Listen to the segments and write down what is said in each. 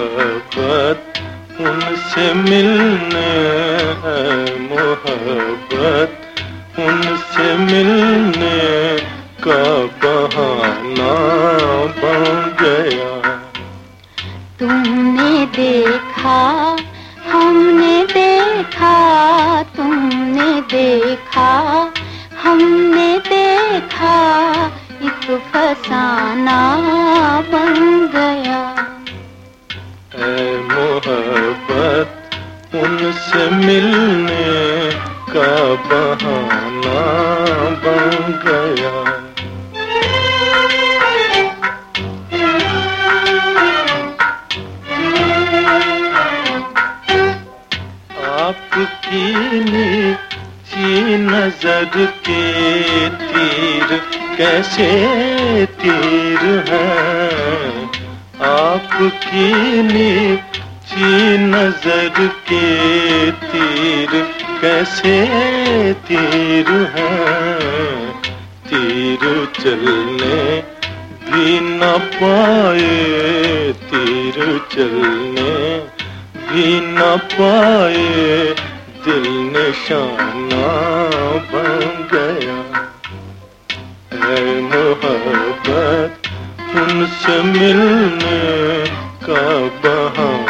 मोहब्बत, उनसे मिलने मोहब्बत। उनसे मिलने का बहाना बन गया। तुमने देखा, हमने देखा, तुमने देखा, हमने देखा, एक फसाना बन का बहाना बन गया। आपकी नीची नज़र के तीर कैसे तीर हैं? आपकी नीची नज़र के तीर, कैसे तीर हैं? तीर चलने भी न पाए, तीर चलने भी न पाए, दिल निशाना बन गया। है मोहब्बत उनसे मिलने का बहाना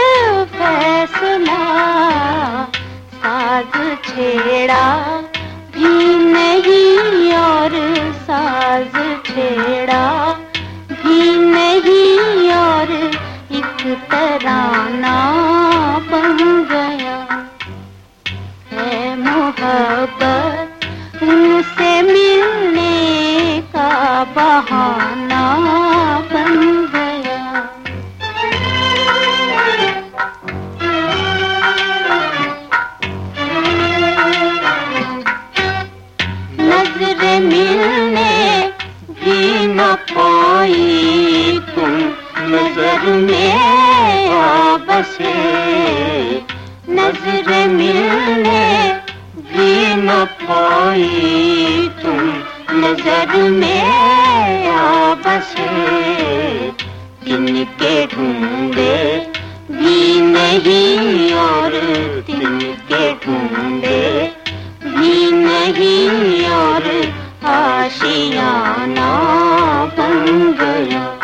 छेड़ा भी नहीं और साज छेड़ा भी नहीं और एक तराना बन गया। है मोहब्बत न पाई तुम नज़र में आ बसे नज़र मिलने भी न पाई तुम नज़र में आ बसे तिनके ढूंढे भी नहीं और तिनके ढूंढे भी नहीं और आशियाना बन गया